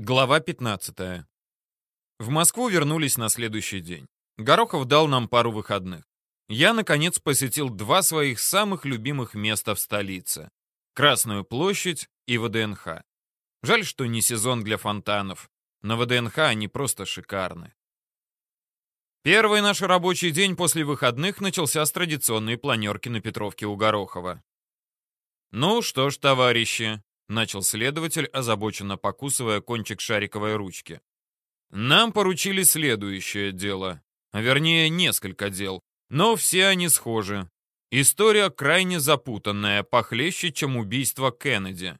Глава 15. В Москву вернулись на следующий день. Горохов дал нам пару выходных. Я, наконец, посетил два своих самых любимых места в столице. Красную площадь и ВДНХ. Жаль, что не сезон для фонтанов. На ВДНХ они просто шикарны. Первый наш рабочий день после выходных начался с традиционной планерки на Петровке у Горохова. «Ну что ж, товарищи», начал следователь, озабоченно покусывая кончик шариковой ручки. Нам поручили следующее дело, вернее несколько дел, но все они схожи. История крайне запутанная, похлеще, чем убийство Кеннеди.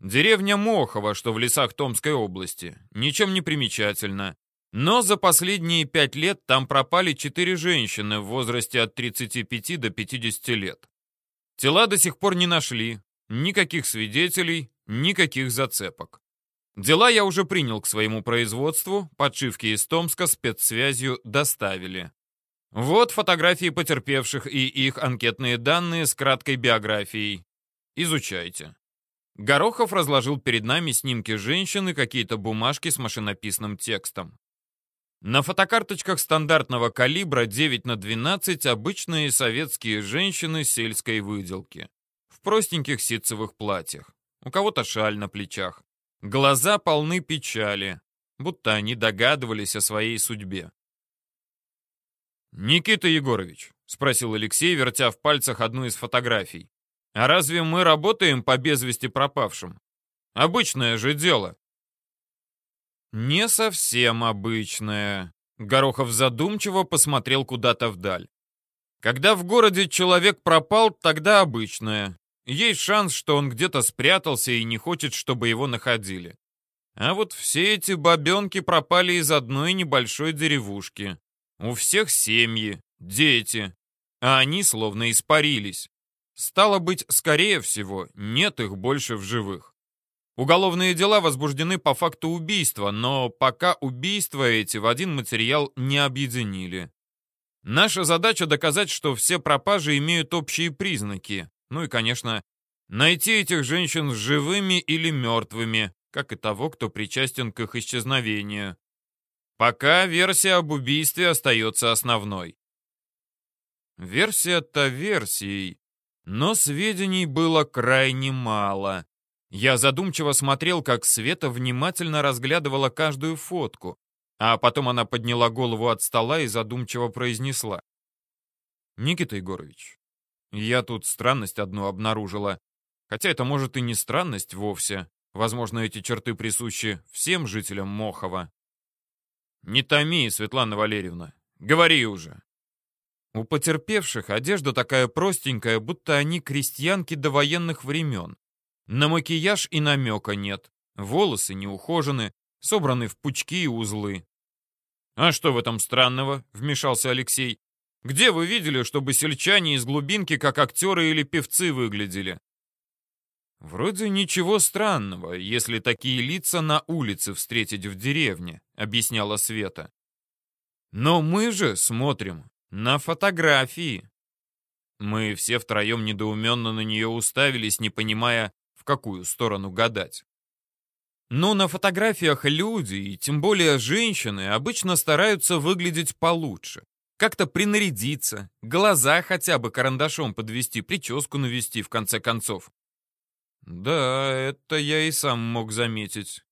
Деревня Мохова, что в лесах Томской области, ничем не примечательна. Но за последние пять лет там пропали четыре женщины в возрасте от 35 до 50 лет. Тела до сих пор не нашли, Никаких свидетелей, никаких зацепок. Дела я уже принял к своему производству, подшивки из Томска спецсвязью доставили. Вот фотографии потерпевших и их анкетные данные с краткой биографией. Изучайте. Горохов разложил перед нами снимки женщин и какие-то бумажки с машинописным текстом. На фотокарточках стандартного калибра 9 на 12 обычные советские женщины сельской выделки в простеньких ситцевых платьях. У кого-то шаль на плечах. Глаза полны печали, будто они догадывались о своей судьбе. «Никита Егорович», — спросил Алексей, вертя в пальцах одну из фотографий, «а разве мы работаем по без вести пропавшим? Обычное же дело». «Не совсем обычное», — Горохов задумчиво посмотрел куда-то вдаль. «Когда в городе человек пропал, тогда обычное. Есть шанс, что он где-то спрятался и не хочет, чтобы его находили. А вот все эти бабенки пропали из одной небольшой деревушки. У всех семьи, дети, а они словно испарились. Стало быть, скорее всего, нет их больше в живых. Уголовные дела возбуждены по факту убийства, но пока убийства эти в один материал не объединили. Наша задача доказать, что все пропажи имеют общие признаки, ну и, конечно, найти этих женщин живыми или мертвыми, как и того, кто причастен к их исчезновению. Пока версия об убийстве остается основной. Версия-то версией, но сведений было крайне мало. Я задумчиво смотрел, как Света внимательно разглядывала каждую фотку, а потом она подняла голову от стола и задумчиво произнесла. «Никита Егорович, я тут странность одну обнаружила. Хотя это может и не странность вовсе. Возможно, эти черты присущи всем жителям Мохова. Не томи, Светлана Валерьевна. Говори уже. У потерпевших одежда такая простенькая, будто они крестьянки до военных времен. На макияж и намека нет. Волосы не ухожены, собраны в пучки и узлы. «А что в этом странного?» — вмешался Алексей. Где вы видели, чтобы сельчане из глубинки как актеры или певцы выглядели? Вроде ничего странного, если такие лица на улице встретить в деревне, объясняла Света. Но мы же смотрим на фотографии. Мы все втроем недоуменно на нее уставились, не понимая, в какую сторону гадать. Но на фотографиях люди, и тем более женщины, обычно стараются выглядеть получше. Как-то принарядиться, глаза хотя бы карандашом подвести, прическу навести, в конце концов. Да, это я и сам мог заметить.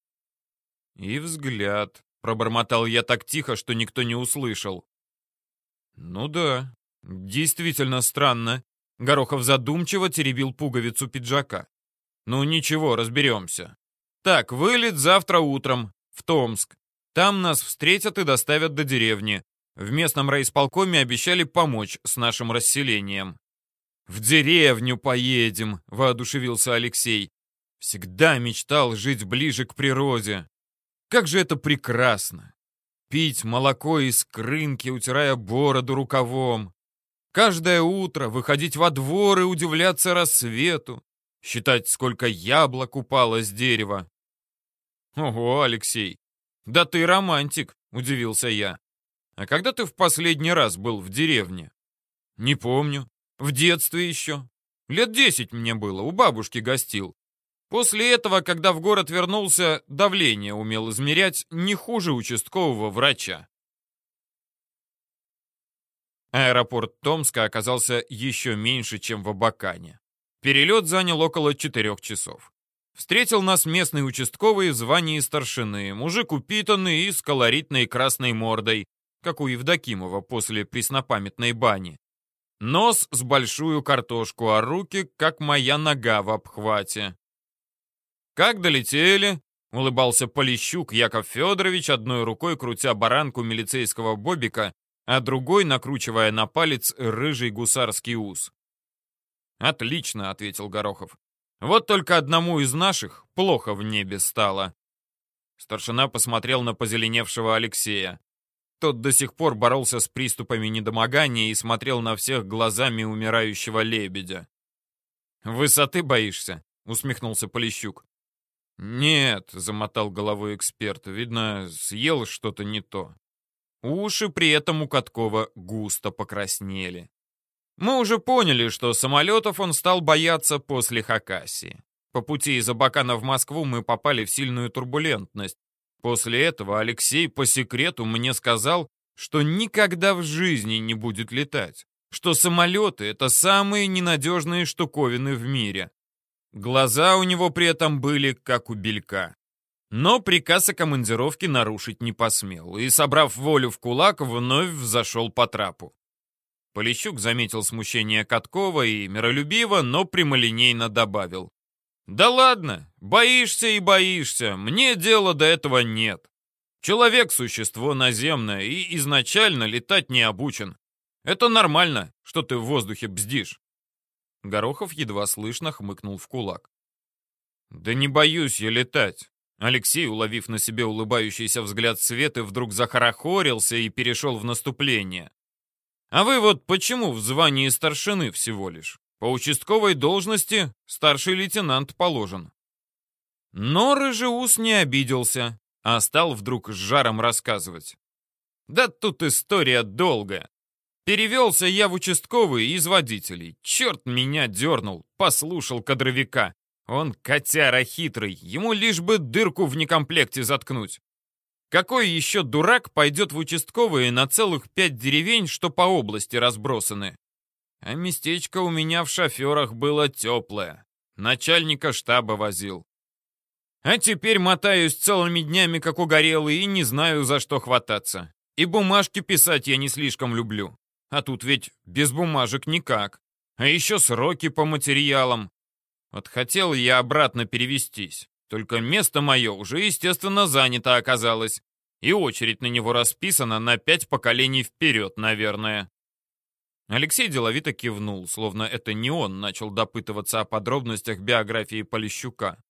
И взгляд. Пробормотал я так тихо, что никто не услышал. Ну да, действительно странно. Горохов задумчиво теребил пуговицу пиджака. Ну ничего, разберемся. Так, вылет завтра утром в Томск. Там нас встретят и доставят до деревни. В местном райисполкоме обещали помочь с нашим расселением. «В деревню поедем», — воодушевился Алексей. «Всегда мечтал жить ближе к природе. Как же это прекрасно! Пить молоко из крынки, утирая бороду рукавом. Каждое утро выходить во двор и удивляться рассвету. Считать, сколько яблок упало с дерева. Ого, Алексей, да ты романтик, удивился я. А когда ты в последний раз был в деревне? Не помню. В детстве еще. Лет десять мне было, у бабушки гостил. После этого, когда в город вернулся, давление умел измерять не хуже участкового врача. Аэропорт Томска оказался еще меньше, чем в Абакане. Перелет занял около четырех часов. Встретил нас местный участковый в звании старшины, мужик упитанный и с колоритной красной мордой, как у Евдокимова после преснопамятной бани. Нос с большую картошку, а руки, как моя нога в обхвате. «Как долетели?» — улыбался Полищук Яков Федорович, одной рукой крутя баранку милицейского бобика, а другой накручивая на палец рыжий гусарский ус. «Отлично», — ответил Горохов. «Вот только одному из наших плохо в небе стало». Старшина посмотрел на позеленевшего Алексея. Тот до сих пор боролся с приступами недомогания и смотрел на всех глазами умирающего лебедя. «Высоты боишься?» — усмехнулся Полищук. «Нет», — замотал головой эксперт, — «видно, съел что-то не то». Уши при этом у Каткова густо покраснели. Мы уже поняли, что самолетов он стал бояться после Хакасии. По пути из Абакана в Москву мы попали в сильную турбулентность. После этого Алексей по секрету мне сказал, что никогда в жизни не будет летать, что самолеты — это самые ненадежные штуковины в мире. Глаза у него при этом были как у белька. Но приказ о командировке нарушить не посмел и, собрав волю в кулак, вновь взошел по трапу. Полищук заметил смущение Каткова и миролюбиво, но прямолинейно добавил. «Да ладно, боишься и боишься, мне дела до этого нет. Человек — существо наземное и изначально летать не обучен. Это нормально, что ты в воздухе бздишь». Горохов едва слышно хмыкнул в кулак. «Да не боюсь я летать». Алексей, уловив на себе улыбающийся взгляд Светы, вдруг захорохорился и перешел в наступление. А вы вот почему в звании старшины всего лишь? По участковой должности старший лейтенант положен. Но Рыжеус не обиделся, а стал вдруг с жаром рассказывать. Да тут история долгая. Перевелся я в участковый из водителей. Черт меня дернул, послушал кадровика. Он котяра хитрый, ему лишь бы дырку в некомплекте заткнуть. Какой еще дурак пойдет в участковые на целых пять деревень, что по области разбросаны? А местечко у меня в шоферах было теплое. Начальника штаба возил. А теперь мотаюсь целыми днями, как угорелый, и не знаю, за что хвататься. И бумажки писать я не слишком люблю. А тут ведь без бумажек никак. А еще сроки по материалам. Вот хотел я обратно перевестись. Только место мое уже, естественно, занято оказалось. И очередь на него расписана на пять поколений вперед, наверное. Алексей деловито кивнул, словно это не он начал допытываться о подробностях биографии Полищука.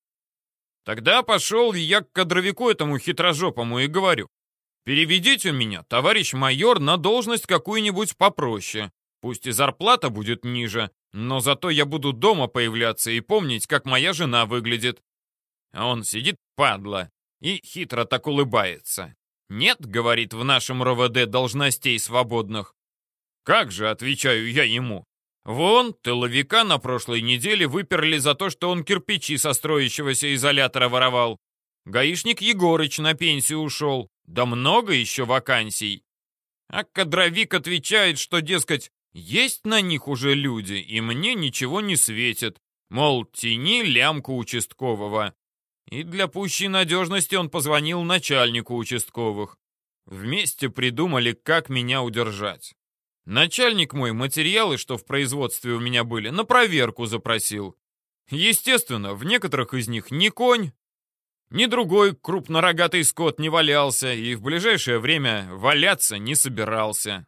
Тогда пошел я к кадровику этому хитрожопому и говорю. Переведите меня, товарищ майор, на должность какую-нибудь попроще. Пусть и зарплата будет ниже, но зато я буду дома появляться и помнить, как моя жена выглядит. А он сидит, падла, и хитро так улыбается. «Нет, — говорит, — в нашем РОВД должностей свободных». «Как же, — отвечаю я ему, — вон, тыловика на прошлой неделе выперли за то, что он кирпичи со строящегося изолятора воровал. Гаишник Егорыч на пенсию ушел. Да много еще вакансий». А кадровик отвечает, что, дескать, есть на них уже люди, и мне ничего не светит. Мол, тяни лямку участкового. И для пущей надежности он позвонил начальнику участковых. Вместе придумали, как меня удержать. Начальник мой материалы, что в производстве у меня были, на проверку запросил. Естественно, в некоторых из них ни конь, ни другой крупнорогатый скот не валялся и в ближайшее время валяться не собирался.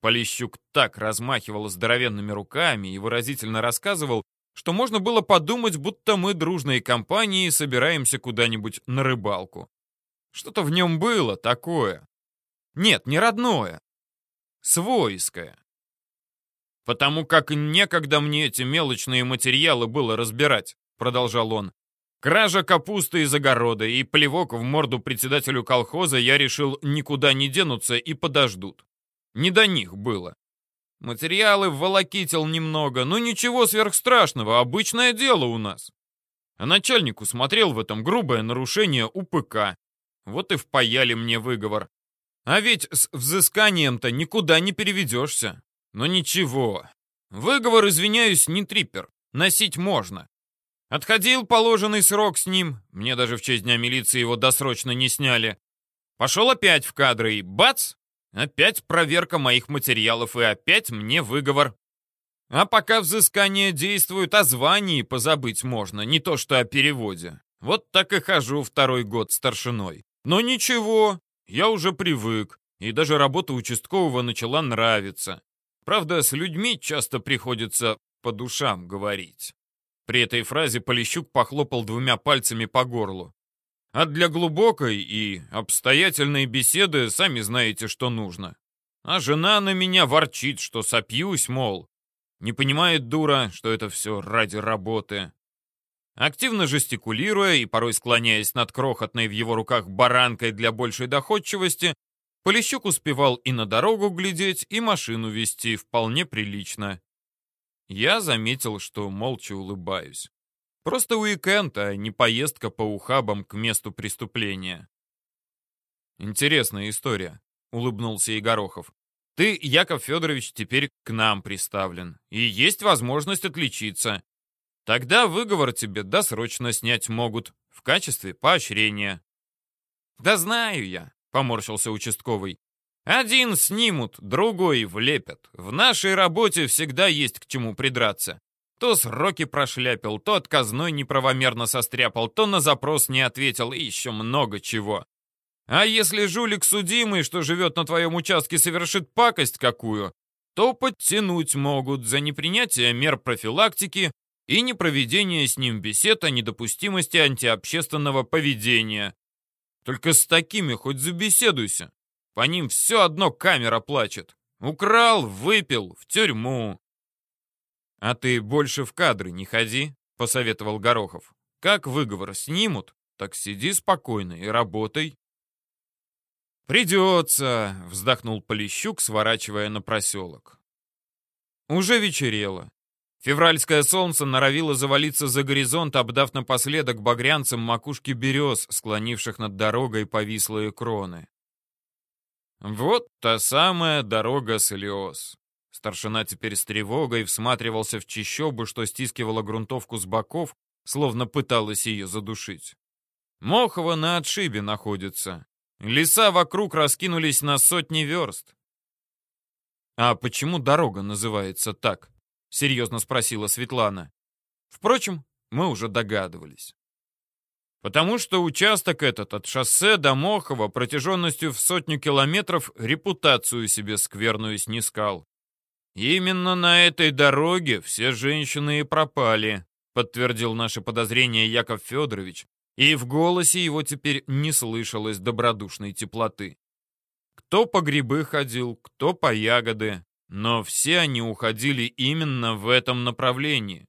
Полищук так размахивал здоровенными руками и выразительно рассказывал, что можно было подумать, будто мы дружной компанией собираемся куда-нибудь на рыбалку. Что-то в нем было такое. Нет, не родное. Свойское. Потому как некогда мне эти мелочные материалы было разбирать, продолжал он. Кража капусты из огорода и плевок в морду председателю колхоза я решил никуда не денутся и подождут. Не до них было. Материалы волокитил немного, но ничего сверхстрашного, обычное дело у нас. А начальник усмотрел в этом грубое нарушение УПК. Вот и впаяли мне выговор. А ведь с взысканием-то никуда не переведешься. Но ничего. Выговор, извиняюсь, не триппер. Носить можно. Отходил положенный срок с ним. Мне даже в честь дня милиции его досрочно не сняли. Пошел опять в кадры и бац! Опять проверка моих материалов и опять мне выговор. А пока взыскание действует, о звании позабыть можно, не то что о переводе. Вот так и хожу второй год старшиной. Но ничего, я уже привык, и даже работа участкового начала нравиться. Правда, с людьми часто приходится по душам говорить. При этой фразе Полищук похлопал двумя пальцами по горлу. А для глубокой и обстоятельной беседы сами знаете, что нужно. А жена на меня ворчит, что сопьюсь, мол. Не понимает дура, что это все ради работы. Активно жестикулируя и порой склоняясь над крохотной в его руках баранкой для большей доходчивости, Полищук успевал и на дорогу глядеть, и машину вести вполне прилично. Я заметил, что молча улыбаюсь. Просто уикенд, а не поездка по ухабам к месту преступления. «Интересная история», — улыбнулся Егорохов. «Ты, Яков Федорович, теперь к нам приставлен, и есть возможность отличиться. Тогда выговор тебе досрочно снять могут, в качестве поощрения». «Да знаю я», — поморщился участковый. «Один снимут, другой влепят. В нашей работе всегда есть к чему придраться. То сроки прошляпил, то отказной неправомерно состряпал, то на запрос не ответил и еще много чего. А если жулик судимый, что живет на твоем участке, совершит пакость какую, то подтянуть могут за непринятие мер профилактики и непроведение с ним бесед о недопустимости антиобщественного поведения. Только с такими хоть забеседуйся. По ним все одно камера плачет. Украл, выпил, в тюрьму. «А ты больше в кадры не ходи», — посоветовал Горохов. «Как выговор снимут, так сиди спокойно и работай». «Придется», — вздохнул Полищук, сворачивая на проселок. Уже вечерело. Февральское солнце норовило завалиться за горизонт, обдав напоследок багрянцем макушки берез, склонивших над дорогой повислые кроны. Вот та самая дорога слез. Старшина теперь с тревогой всматривался в чищобу, что стискивала грунтовку с боков, словно пыталась ее задушить. Мохово на отшибе находится. Леса вокруг раскинулись на сотни верст. «А почему дорога называется так?» — серьезно спросила Светлана. Впрочем, мы уже догадывались. Потому что участок этот от шоссе до Мохова протяженностью в сотню километров репутацию себе скверную снискал. «Именно на этой дороге все женщины и пропали», подтвердил наше подозрение Яков Федорович, и в голосе его теперь не слышалось добродушной теплоты. Кто по грибы ходил, кто по ягоды, но все они уходили именно в этом направлении,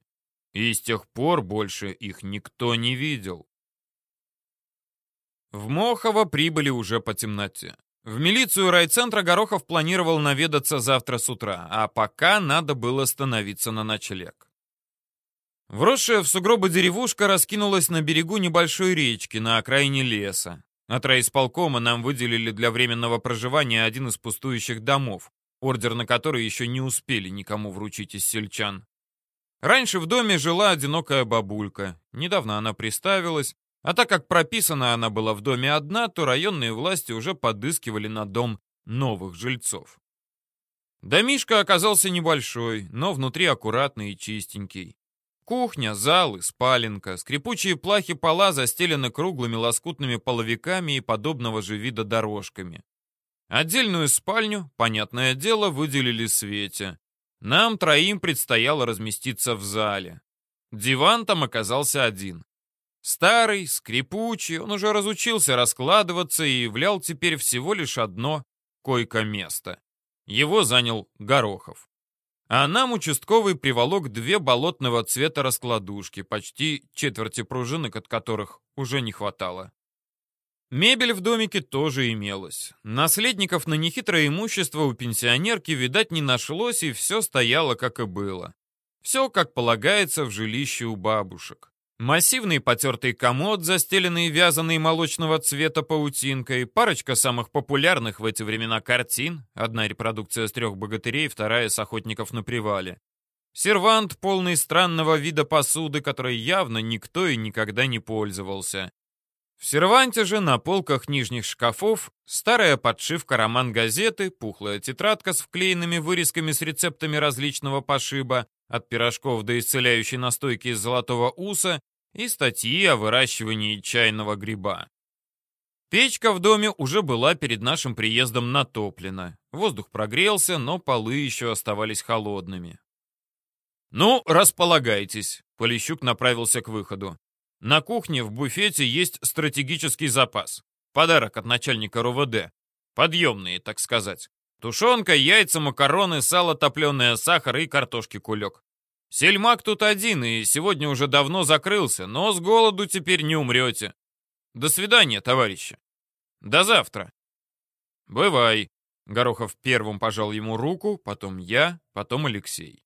и с тех пор больше их никто не видел. В Мохово прибыли уже по темноте. В милицию райцентра Горохов планировал наведаться завтра с утра, а пока надо было становиться на ночлег. Вросшая в сугробы деревушка раскинулась на берегу небольшой речки на окраине леса. От райисполкома нам выделили для временного проживания один из пустующих домов, ордер на который еще не успели никому вручить из сельчан. Раньше в доме жила одинокая бабулька. Недавно она приставилась, а так как прописана она была в доме одна, то районные власти уже подыскивали на дом новых жильцов. Домишко оказался небольшой, но внутри аккуратный и чистенький. Кухня, зал и спаленка, скрипучие плахи пола застелены круглыми лоскутными половиками и подобного же вида дорожками. Отдельную спальню, понятное дело, выделили Свете. Нам троим предстояло разместиться в зале. Диван там оказался один. Старый, скрипучий, он уже разучился раскладываться и являл теперь всего лишь одно койко-место. Его занял Горохов. А нам участковый приволок две болотного цвета раскладушки, почти четверти пружинок, от которых уже не хватало. Мебель в домике тоже имелась. Наследников на нехитрое имущество у пенсионерки, видать, не нашлось, и все стояло, как и было. Все, как полагается, в жилище у бабушек. Массивный потертый комод, застеленный вязаной молочного цвета паутинкой, парочка самых популярных в эти времена картин, одна репродукция с трех богатырей, вторая с охотников на привале. Сервант, полный странного вида посуды, которой явно никто и никогда не пользовался. В серванте же на полках нижних шкафов старая подшивка роман-газеты, пухлая тетрадка с вклеенными вырезками с рецептами различного пошиба, от пирожков до исцеляющей настойки из золотого уса и статьи о выращивании чайного гриба. Печка в доме уже была перед нашим приездом натоплена. Воздух прогрелся, но полы еще оставались холодными. «Ну, располагайтесь», — Полищук направился к выходу. На кухне в буфете есть стратегический запас. Подарок от начальника РОВД. Подъемные, так сказать. Тушенка, яйца, макароны, сало топленое, сахар и картошки кулек. Сельмак тут один и сегодня уже давно закрылся, но с голоду теперь не умрете. До свидания, товарищи. До завтра. Бывай. Горохов первым пожал ему руку, потом я, потом Алексей.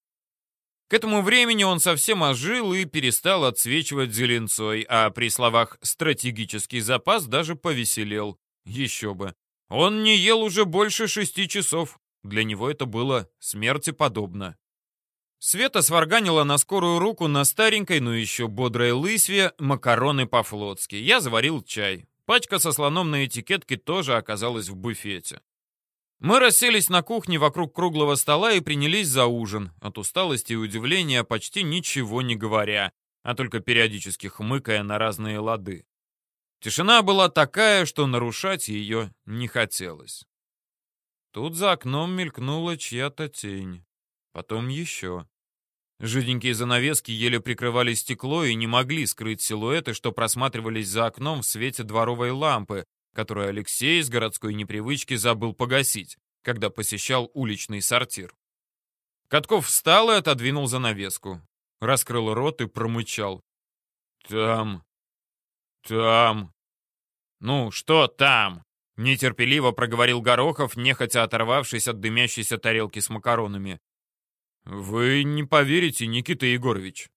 К этому времени он совсем ожил и перестал отсвечивать зеленцой, а при словах «стратегический запас» даже повеселел. Еще бы. Он не ел уже больше шести часов. Для него это было смерти подобно. Света сварганила на скорую руку на старенькой, но еще бодрой лысве макароны по-флотски. Я заварил чай. Пачка со слоном на этикетке тоже оказалась в буфете. Мы расселись на кухне вокруг круглого стола и принялись за ужин, от усталости и удивления почти ничего не говоря, а только периодически хмыкая на разные лады. Тишина была такая, что нарушать ее не хотелось. Тут за окном мелькнула чья-то тень. Потом еще. Жиденькие занавески еле прикрывали стекло и не могли скрыть силуэты, что просматривались за окном в свете дворовой лампы, которую Алексей из городской непривычки забыл погасить, когда посещал уличный сортир. Катков встал и отодвинул занавеску. Раскрыл рот и промычал. «Там... там...» «Ну, что там?» Нетерпеливо проговорил Горохов, нехотя оторвавшись от дымящейся тарелки с макаронами. «Вы не поверите, Никита Егорович.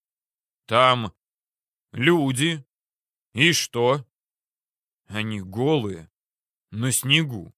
Там люди. И что?» Они голые, на снегу.